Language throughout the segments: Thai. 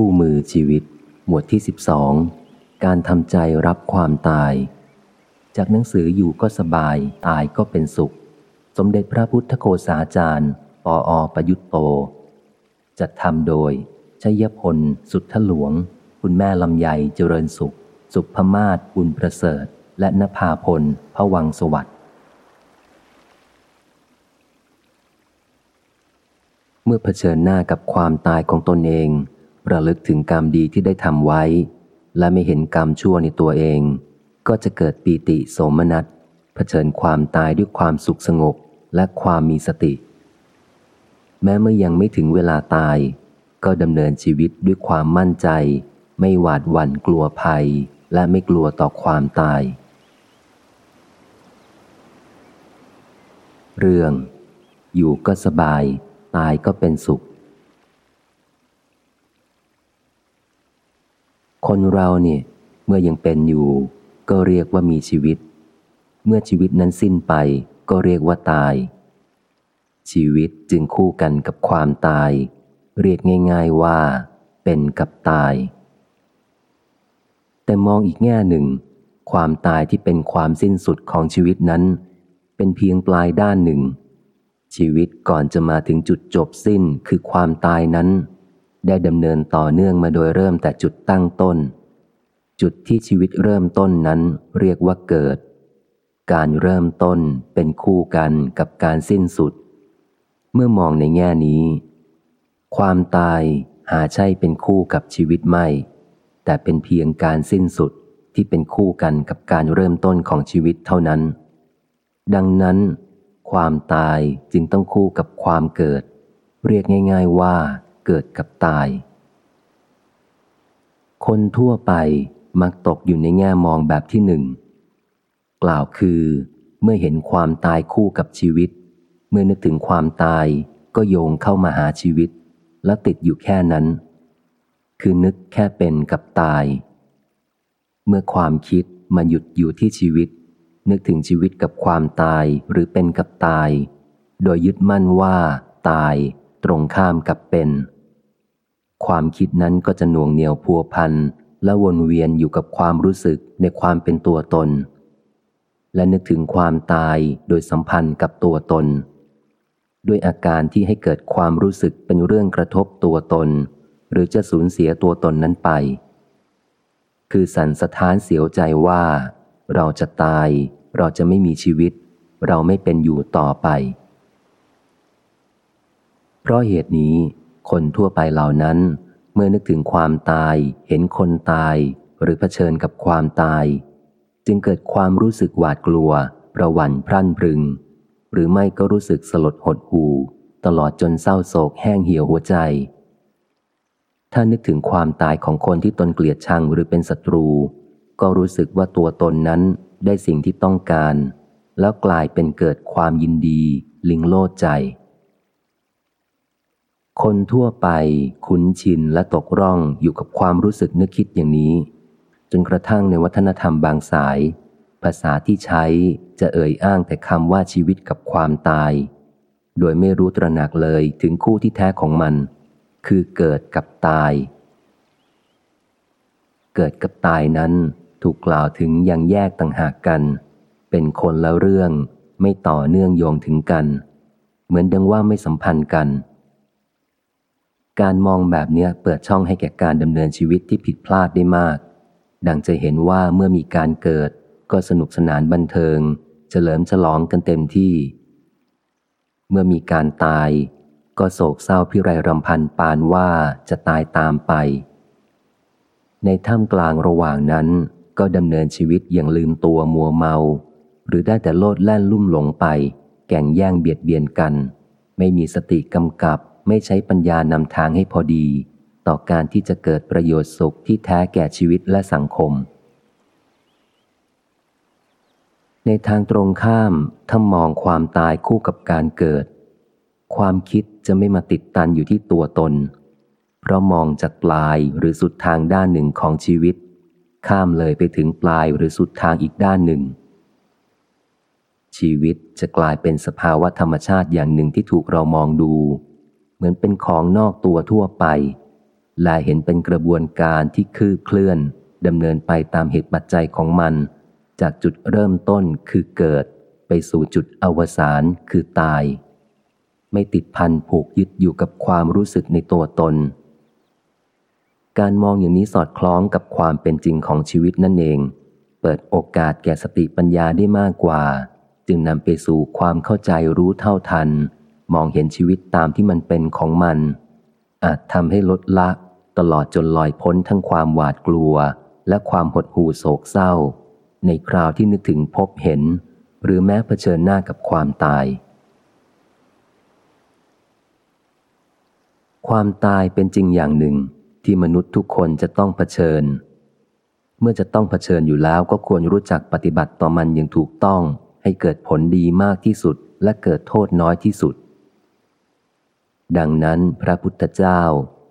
คู่มือชีวิต หมวดที่ 12 การทำใจรับความตาย จากหนังสืออยู่ก็สบาย ตายก็เป็นสุข สมเด็จพระพุทธโฆษาจารย์ปออประยุตโต จัดทำโดยชัยพล สุทธหลวง คุณแม่ลำไยเจริญสุข สุขพมาศบุญประเสริฐ และนภาพลพระวังสวัสดิ์เมื่อเผชิญหน้ากับความตายของตนเอง ระลึกถึงกรรมดีที่ได้ทำไว้ และไม่เห็นกรรมชั่วในตัวเอง ก็จะเกิดปีติโสมนัสเผชิญความตายด้วยความสุขสงบและความมีสติ แม้เมื่อยังไม่ถึงเวลาตาย ก็ดำเนินชีวิตด้วยความมั่นใจ ไม่หวาดหวั่นกลัวภัย และไม่กลัวต่อความตาย เรื่อง อยู่ก็สบาย ตายก็เป็นสุข คนเราเนี่ย เมื่อยังเป็นอยู่ ก็เรียกว่ามีชีวิต เมื่อชีวิตนั้นสิ้นไป ก็เรียกว่าตาย ชีวิตจึงคู่กันกับความตาย เรียกง่าย ๆว่า เป็นกับตาย แต่มองอีกแง่หนึ่ง ความตายที่เป็นความสิ้นสุดของชีวิตนั้น เป็นเพียงปลายด้านหนึ่ง ชีวิตก่อนจะมาถึงจุดจบสิ้นคือความตายนั้น ได้ดำเนินต่อเนื่องมาโดยเริ่มแต่จุดตั้งต้น จุดที่ชีวิตเริ่มต้นนั้นเรียกว่าเกิด การเริ่มต้นเป็นคู่กันกับการสิ้นสุด เมื่อมองในแง่นี้ ความตายหาใช่เป็นคู่กับชีวิตไม่ แต่เป็นเพียงการสิ้นสุดที่เป็นคู่กันกับการเริ่มต้นของชีวิตเท่านั้น ดังนั้น ความตายจึงต้องคู่กับความเกิด เรียกง่าย ๆว่า เกิดกับตาย คนทั่วไปมักตกอยู่ในแง่มองแบบที่หนึ่ง กล่าวคือเมื่อเห็นความตายคู่กับชีวิต เมื่อนึกถึงความตายก็โยงเข้ามาหาชีวิต และติดอยู่แค่นั้น คือนึกแค่เป็นกับตาย เมื่อความคิดมาหยุดอยู่ที่ชีวิต นึกถึงชีวิตกับความตายหรือเป็นกับตาย โดยยึดมั่นว่า ตาย ตรงข้ามกับเป็น ความคิดนั้นก็จะหน่วงเหนียวพัวพันและวนเวียนอยู่กับความรู้สึกในความเป็นตัวตน และนึกถึงความตายโดยสัมพันธ์กับตัวตน ด้วยอาการที่ให้เกิดความรู้สึกเป็นเรื่องกระทบตัวตน หรือจะสูญเสียตัวตนนั้นไป คือสันสะท้านเสียวใจว่า เราจะตาย เราจะไม่มีชีวิต เราไม่เป็นอยู่ต่อไป เพราะเหตุนี้ คนทั่วไปเหล่านั้น เมื่อนึกถึงความตาย เห็นคนตาย หรือเผชิญกับความตาย จึงเกิดความรู้สึกหวาดกลัว ประหวั่นพรั่นพรึง หรือไม่ก็รู้สึกสลดหดหูตลอดจนเศร้าโศกแห้งเหี่ยวหัวใจ ถ้านึกถึงความตายของคนที่ตนเกลียดชังหรือเป็นศัตรู ก็รู้สึกว่าตัวตนนั้นได้สิ่งที่ต้องการ แล้วกลายเป็นเกิดความยินดี ลิงโลดใจ คนทั่วไปคุ้นชินและตกร่องอยู่กับความรู้สึกนึกคิดอย่างนี้ จนกระทั่งในวัฒนธรรมบางสาย ภาษาที่ใช้จะเอ่ยอ้างแต่คำว่าชีวิตกับความตาย โดยไม่รู้ตระหนักเลยถึงคู่ที่แท้ของมัน คือเกิดกับตาย เกิดกับตายนั้นถูกกล่าวถึงอยังแยกต่างหากกัน เป็นคนละเรื่องไม่ต่อเนื่องโยงถึงกัน เหมือนดังว่าไม่สัมพันธ์กัน การมองแบบนี้เปิดช่องให้แก่การดำเนินชีวิตที่ผิดพลาดได้มาก ดังจะเห็นว่าเมื่อมีการเกิด ก็สนุกสนานบันเทิง เฉลิมฉลองกันเต็มที่ เมื่อมีการตาย ก็โศกเศร้าพิไรรำพันปานว่าจะตายตามไป ในท่ามกลางระหว่างนั้น ก็ดำเนินชีวิตอย่างลืมตัวมัวเมา หรือได้แต่โลดแล่นลุ่มหลงไป แก่งแย่งเบียดเบียนกัน ไม่มีสติกำกับ ไม่ใช้ปัญญานำทางให้พอดี ต่อการที่จะเกิดประโยชน์สุขที่แท้แก่ชีวิตและสังคม ในทางตรงข้ามถ้ามองความตายคู่กับการเกิด ความคิดจะไม่มาติดตันอยู่ที่ตัวตน เพราะมองจากปลายหรือสุดทางด้านหนึ่งของชีวิต ข้ามเลยไปถึงปลายหรือสุดทางอีกด้านหนึ่งชีวิตจะกลายเป็นสภาวะธรรมชาติอย่างหนึ่งที่ถูกเรามองดู เหมือนเป็นของนอกตัวทั่วไป และเห็นเป็นกระบวนการที่คืบเคลื่อนดำเนินไปตามเหตุปัจจัยของมัน จากจุดเริ่มต้นคือเกิด ไปสู่จุดอวสานคือตาย ไม่ติดพันผูกยึดอยู่กับความรู้สึกในตัวตน การมองอย่างนี้สอดคล้องกับความเป็นจริงของชีวิตนั่นเอง เปิดโอกาสแก่สติปัญญาได้มากกว่า จึงนำไปสู่ความเข้าใจรู้เท่าทัน มองเห็นชีวิตตามที่มันเป็นของมัน อาจทำให้ลดละตลอดจนลอยพ้นทั้งความหวาดกลัว และความหดหู่โศกเศร้า ในคราวที่นึกถึงพบเห็น หรือแม้เผชิญหน้ากับความตาย ความตายเป็นจริงอย่างหนึ่งที่มนุษย์ทุกคนจะต้องเผชิญ เมื่อจะต้องเผชิญอยู่แล้วก็ควรรู้จักปฏิบัติต่อมันอย่างถูกต้อง ให้เกิดผลดีมากที่สุดและเกิดโทษน้อยที่สุด ดังนั้นพระพุทธเจ้า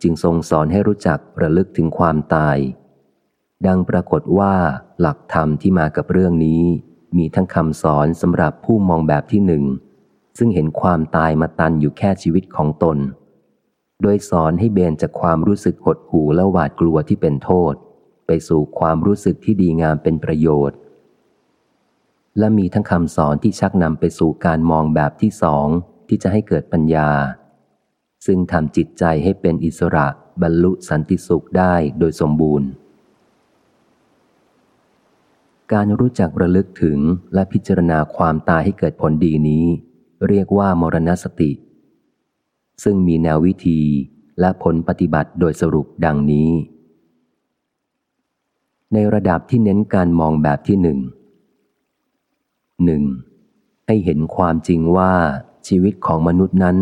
จึงทรงสอนให้รู้จักระลึกถึงความตาย ดังปรากฏว่าหลักธรรมที่มากับเรื่องนี้ มีทั้งคำสอนสำหรับผู้มองแบบที่หนึ่ง ซึ่งเห็นความตายมาตันอยู่แค่ชีวิตของตน โดยสอนให้เบนจากความรู้สึกหดหู่และหวาดกลัวที่เป็นโทษ ไปสู่ความรู้สึกที่ดีงามเป็นประโยชน์ และมีทั้งคำสอนที่ชักนำไปสู่การมองแบบที่สองที่จะให้เกิดปัญญา ซึ่งทำจิตใจให้เป็นอิสระบรรลุสันติสุขได้โดยสมบูรณ์ การรู้จักระลึกถึงและพิจารณาความตายให้เกิดผลดีนี้ เรียกว่ามรณสติ ซึ่งมีแนววิธีและผลปฏิบัติโดยสรุปดังนี้ ในระดับที่เน้นการมองแบบที่หนึ่งหนึ่งให้เห็นความจริงว่าชีวิตของมนุษย์นั้น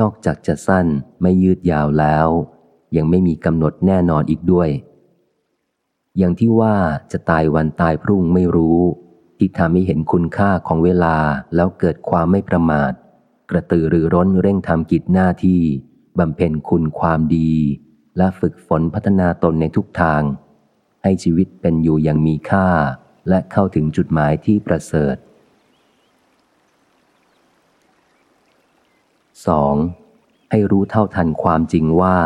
นอกจากจะสั้นไม่ยืดยาวแล้ว ยังไม่มีกำหนดแน่นอนอีกด้วย อย่างที่ว่าจะตายวันตายพรุ่งไม่รู้ ที่ทำให้เห็นคุณค่าของเวลาแล้วเกิดความไม่ประมาท กระตือรือร้นเร่งทำกิจหน้าที่บำเพ็ญคุณความดี และฝึกฝนพัฒนาตนในทุกทาง ให้ชีวิตเป็นอยู่อย่างมีค่า และเข้าถึงจุดหมายที่ประเสริฐ 2. ให้รู้เท่าทันความจริงว่า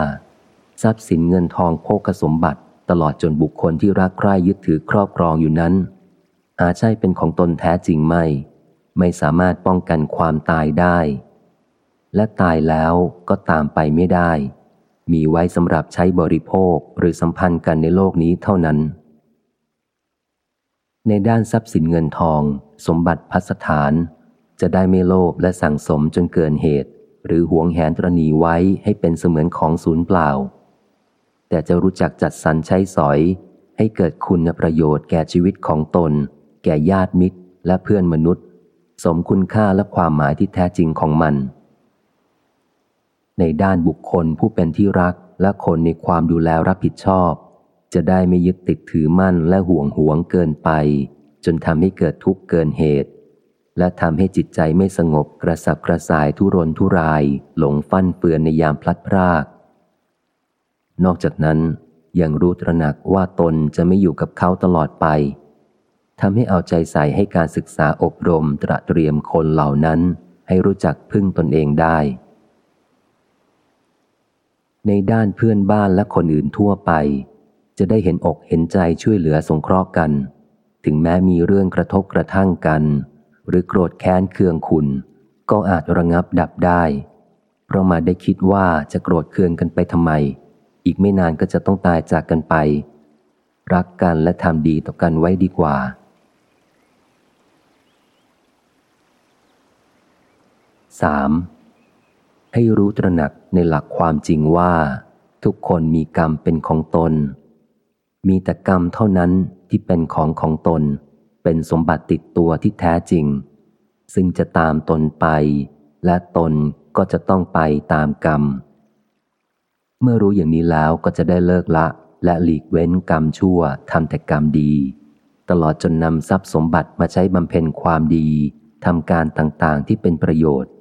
ทรัพย์สินเงินทองโภคสมบัติ ตลอดจนบุคคลที่รักใคร่ยึดถือครอบครองอยู่นั้น อาจใช่เป็นของตนแท้จริงไม่ ไม่สามารถป้องกันความตายได้ และตายแล้วก็ตามไปไม่ได้ มีไว้สำหรับใช้บริโภคหรือสัมพันธ์กันในโลกนี้เท่านั้น ในด้านทรัพย์สินเงินทอง สมบัติพัสถานจะได้ไม่โลภและสั่งสมจนเกินเหตุ หรือหวงแหนตรณีไว้ให้เป็นเสมือนของศูนย์เปล่า แต่จะรู้จักจัดสรรใช้สอย ให้เกิดคุณประโยชน์แก่ชีวิตของตน แก่ญาติมิตร และเพื่อนมนุษย์ สมคุณค่าและความหมายที่แท้จริงของมัน ในด้านบุคคลผู้เป็นที่รักและคนในความดูแลรับผิดชอบ จะได้ไม่ยึดติดถือมั่นและห่วงหวงเกินไป จนทำให้เกิดทุกข์เกินเหตุ และทำให้จิตใจไม่สงบกระสับกระส่ายทุรนทุราย หลงฟั่นเฟือนในยามพลัดพราก นอกจากนั้นยังรู้ตระหนักว่าตนจะไม่อยู่กับเขาตลอดไปทำให้เอาใจใส่ให้การศึกษาอบรมตระเตรียมคนเหล่านั้น ให้รู้จักพึ่งตนเองได้ ในด้านเพื่อนบ้านและคนอื่นทั่วไป จะได้เห็นอกเห็นใจช่วยเหลือสงเคราะห์กัน ถึงแม้มีเรื่องกระทบกระทั่งกัน หรือโกรธแค้นเคืองคุณ ก็อาจระงับดับได้ เพราะมาได้คิดว่าจะโกรธเคืองกันไปทำไม อีกไม่นานก็จะต้องตายจากกันไป รักกันและทำดีต่อกันไว้ดีกว่า 3. ให้รู้ตระหนักในหลักความจริงว่า ทุกคนมีกรรมเป็นของตน มีแต่กรรมเท่านั้นที่เป็นของของตน เป็นสมบัติติดตัวที่แท้จริง ซึ่งจะตามตนไป และตนก็จะต้องไปตามกรรม เมื่อรู้อย่างนี้แล้วก็จะได้เลิกละ และหลีกเว้นกรรมชั่วทำแต่กรรมดี ตลอดจนนำทรัพย์สมบัติมาใช้บำเพ็ญความดีทำการต่างๆที่เป็นประโยชน์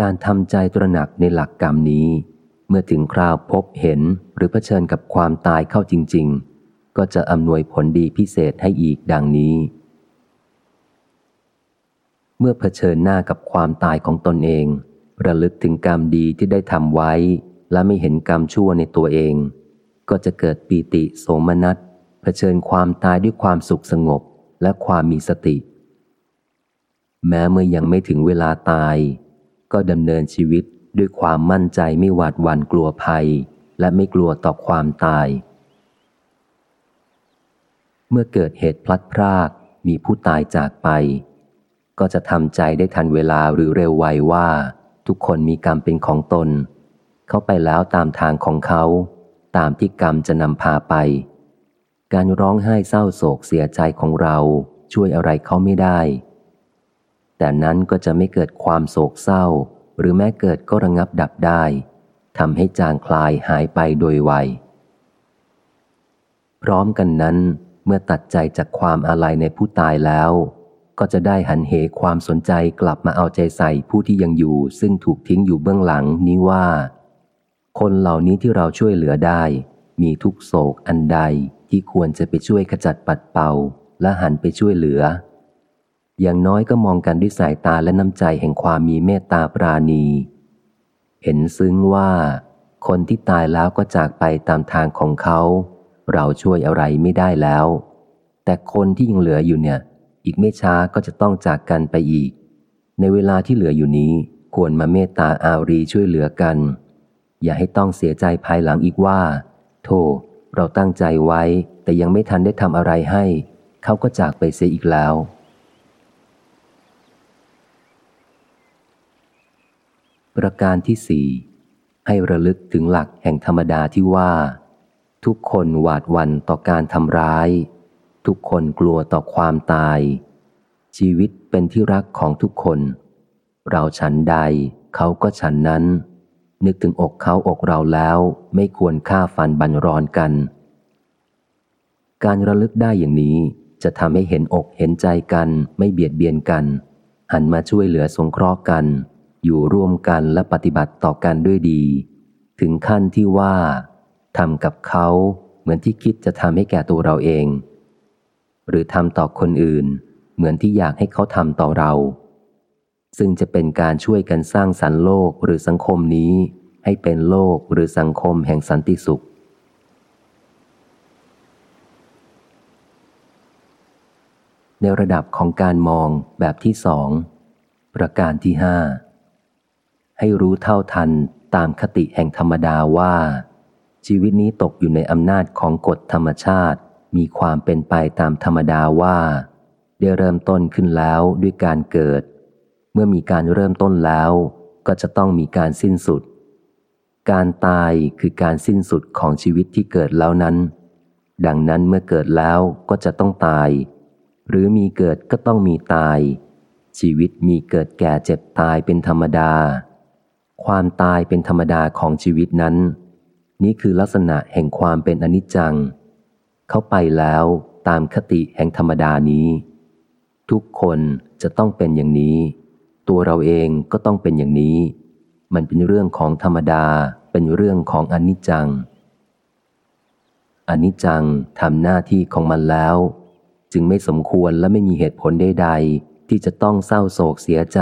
การทำใจตระหนักในหลักกรรมนี้ เมื่อถึงคราวพบเห็นหรือเผชิญกับความตายเข้าจริง ๆ ก็จะอำนวยผลดีพิเศษให้อีกดังนี้ เมื่อเผชิญหน้ากับความตายของตนเอง ระลึกถึงกรรมดีที่ได้ทำไว้ และไม่เห็นกรรมชั่วในตัวเอง ก็จะเกิดปีติโสมนัสเผชิญความตายด้วยความสุขสงบและความมีสติ แม้เมื่อยังไม่ถึงเวลาตาย ก็ดำเนินชีวิตด้วยความมั่นใจไม่หวาดหวั่นกลัวภัย และไม่กลัวต่อความตาย มื่อเกิดเหตุพลัดพรากมีผู้ตายจากไป ก็จะทำใจได้ทันเวลาหรือเร็วไวว่า ทุกคนมีกรรมเป็นของตน เขาไปแล้วตามทางของเขา ตามที่กรรมจะนำพาไป การร้องไห้เศร้าโศกเสียใจของเราช่วยอะไรเขาไม่ได้ แต่นั้นก็จะไม่เกิดความโศกเศร้า หรือแม้เกิดก็ระงับดับได้ทำให้จางคลายหายไปโดยไวพร้อมกันนั้น เมื่อตัดใจจากความอาลัยในผู้ตายแล้ว ก็จะได้หันเหความสนใจกลับมาเอาใจใส่ผู้ที่ยังอยู่ ซึ่งถูกทิ้งอยู่เบื้องหลังนี้ว่า คนเหล่านี้ที่เราช่วยเหลือได้ มีทุกโศกอันใดที่ควรจะไปช่วยขจัดปัดเป่า และหันไปช่วยเหลือ อย่างน้อยก็มองกันด้วยสายตาและน้ำใจแห่งความมีเมตตาปราณี เห็นซึ้งว่า คนที่ตายแล้วก็จากไปตามทางของเขา เราช่วยอะไรไม่ได้แล้ว แต่คนที่ยังเหลืออยู่เนี่ย อีกไม่ช้าก็จะต้องจากกันไปอีก ในเวลาที่เหลืออยู่นี้ควรมาเมตตาอารีช่วยเหลือกัน อย่าให้ต้องเสียใจภายหลังอีกว่าโธ่เราตั้งใจไว้แต่ยังไม่ทันได้ทำอะไรให้ เขาก็จากไปเสียอีกแล้ว ประการที่สี่ให้ระลึกถึงหลักแห่งธรรมดาที่ว่า ทุกคนหวาดวันต่อการทำร้าย ทุกคนกลัวต่อความตาย ชีวิตเป็นที่รักของทุกคน เราฉันใด เขาก็ฉันนั้น นึกถึงอกเขาอกเราแล้วไม่ควรฆ่าฟันบันรอนกัน การระลึกได้อย่างนี้จะทำให้เห็นอกเห็นใจกันไม่เบียดเบียนกัน หันมาช่วยเหลือสงเคราะห์กัน อยู่ร่วมกันและปฏิบัติต่อกันด้วยดี ถึงขั้นที่ว่า ทำกับเขาเหมือนที่คิดจะทำให้แก่ตัวเราเอง หรือทำต่อคนอื่น เหมือนที่อยากให้เขาทำต่อเรา ซึ่งจะเป็นการช่วยกันสร้างสรรค์โลกหรือสังคมนี้ ให้เป็นโลกหรือสังคมแห่งสันติสุข ในระดับของการมองแบบที่สองประการที่ห้าให้รู้เท่าทันตามคติแห่งธรรมดาว่า ชีวิตนี้ตกอยู่ในอำนาจของกฎธรรมชาติ มีความเป็นไปตามธรรมดาว่า ได้เริ่มต้นขึ้นแล้วด้วยการเกิด เมื่อมีการเริ่มต้นแล้ว ก็จะต้องมีการสิ้นสุด การตายคือการสิ้นสุดของชีวิตที่เกิดแล้วนั้น ดังนั้นเมื่อเกิดแล้วก็จะต้องตาย หรือมีเกิดก็ต้องมีตาย ชีวิตมีเกิดแก่เจ็บตายเป็นธรรมดา ความตายเป็นธรรมดาของชีวิตนั้น นี้คือลักษณะแห่งความเป็นอนิจจัง เข้าไปแล้วตามคติแห่งธรรมดานี้ ทุกคนจะต้องเป็นอย่างนี้ ตัวเราเองก็ต้องเป็นอย่างนี้ มันเป็นเรื่องของธรรมดาเป็นเรื่องของอนิจจังอนิจจังทำหน้าที่ของมันแล้ว จึงไม่สมควรและไม่มีเหตุผลใดๆที่จะต้องเศร้าโศกเสียใจ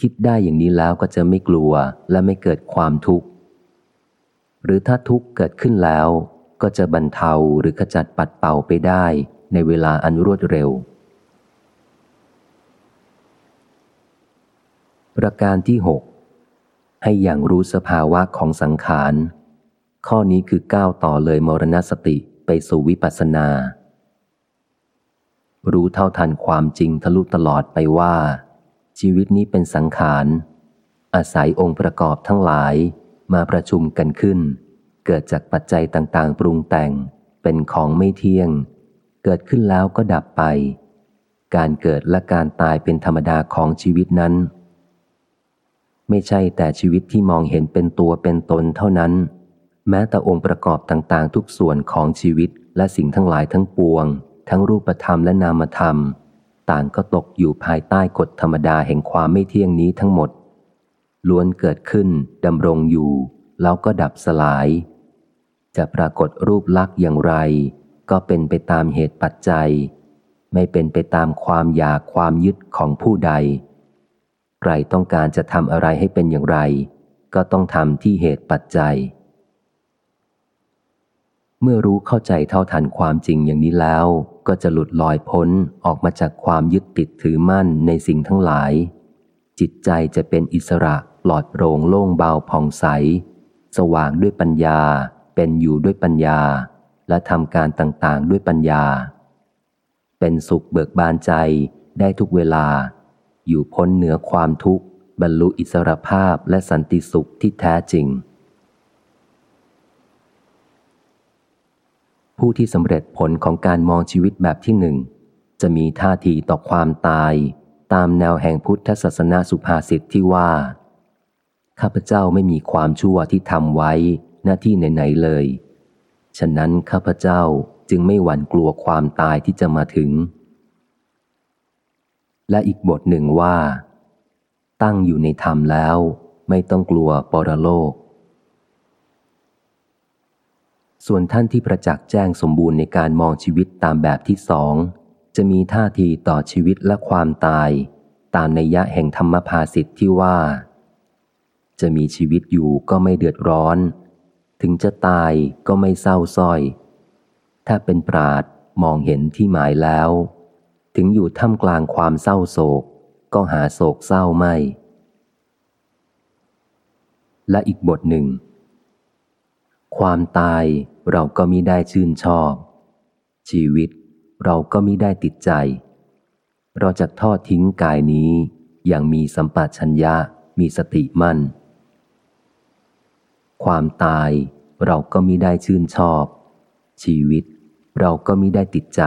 คิดได้อย่างนี้แล้วก็จะไม่กลัวและไม่เกิดความทุกข์ หรือถ้าทุกข์เกิดขึ้นแล้ว ก็จะบรรเทาหรือขจัดปัดเป่าไปได้ในเวลาอันรวดเร็ว ประการที่หกให้อย่างรู้สภาวะของสังขาร ข้อนี้คือก้าวต่อเลยมรณสติไปสู่วิปัสสนา รู้เท่าทันความจริงทะลุตลอดไปว่า ชีวิตนี้เป็นสังขาร อาศัยองค์ประกอบทั้งหลาย มาประชุมกันขึ้น เกิดจากปัจจัยต่างๆ ปรุงแต่งเป็นของไม่เที่ยง เกิดขึ้นแล้วก็ดับไป การเกิดและการตายเป็นธรรมดาของชีวิตนั้น ไม่ใช่แต่ชีวิตที่มองเห็นเป็นตัวเป็นตนเท่านั้น แม้แต่องค์ประกอบต่างๆ ทุกส่วนของชีวิตและสิ่งทั้งหลายทั้งปวง ทั้งรูปธรรมและนามธรรม ต่างก็ตกอยู่ภายใต้กฎธรรมดาแห่งความไม่เที่ยงนี้ทั้งหมด ล้วนเกิดขึ้นดำรงอยู่ แล้วก็ดับสลาย จะปรากฏรูปลักษ์อย่างไร ก็เป็นไปตามเหตุปัจจัย ไม่เป็นไปตามความอยากความยึดของผู้ใด ใครต้องการจะทำอะไรให้เป็นอย่างไร ก็ต้องทำที่เหตุปัจจัย เมื่อรู้เข้าใจเท่าทันความจริงอย่างนี้แล้ว ก็จะหลุดลอยพ้นออกมาจากความยึดติดถือมั่นในสิ่งทั้งหลายจิตใจจะเป็นอิสระ ปลอดโปร่งโล่งเบาผ่องใส สว่างด้วยปัญญา เป็นอยู่ด้วยปัญญา และทำการต่างๆด้วยปัญญา เป็นสุขเบิกบานใจได้ทุกเวลา อยู่พ้นเหนือความทุกข์บรรลุอิสรภาพและสันติสุขที่แท้จริง ผู้ที่สำเร็จผลของการมองชีวิตแบบที่หนึ่ง จะมีท่าทีต่อความตาย ตามแนวแห่งพุทธศาสนาสุภาษิตที่ว่า ข้าพเจ้าไม่มีความชั่วที่ทำไว้หน้าที่ไหนๆเลย ฉะนั้นข้าพเจ้าจึงไม่หวั่นกลัวความตายที่จะมาถึง และอีกบทหนึ่งว่า ตั้งอยู่ในธรรมแล้ว ไม่ต้องกลัวปรโลก ส่วนท่านที่ประจักษ์แจ้งสมบูรณ์ในการมองชีวิตตามแบบที่สอง จะมีท่าทีต่อชีวิตและความตาย ตามในยะแห่งธรรมภาสิทธิ์ที่ว่า จะมีชีวิตอยู่ก็ไม่เดือดร้อน ถึงจะตายก็ไม่เศร้าส้อย ถ้าเป็นปราดมองเห็นที่หมายแล้ว ถึงอยู่ท่ามกลางความเศร้าโศก ก็หาโศกเศร้าไม่ และอีกบทหนึ่ง ความตายเราก็มิได้ชื่นชอบ ชีวิตเราก็มิได้ติดใจ เราจะทอดทิ้งกายนี้อย่างมีสัมปชัญญะมีสติมั่น ความตายเราก็มิได้ชื่นชอบ ชีวิตเราก็มิได้ติดใจ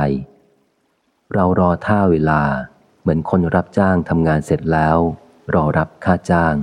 เรารอท่าเวลาเหมือนคนรับจ้างทำงานเสร็จแล้ว รอรับค่าจ้าง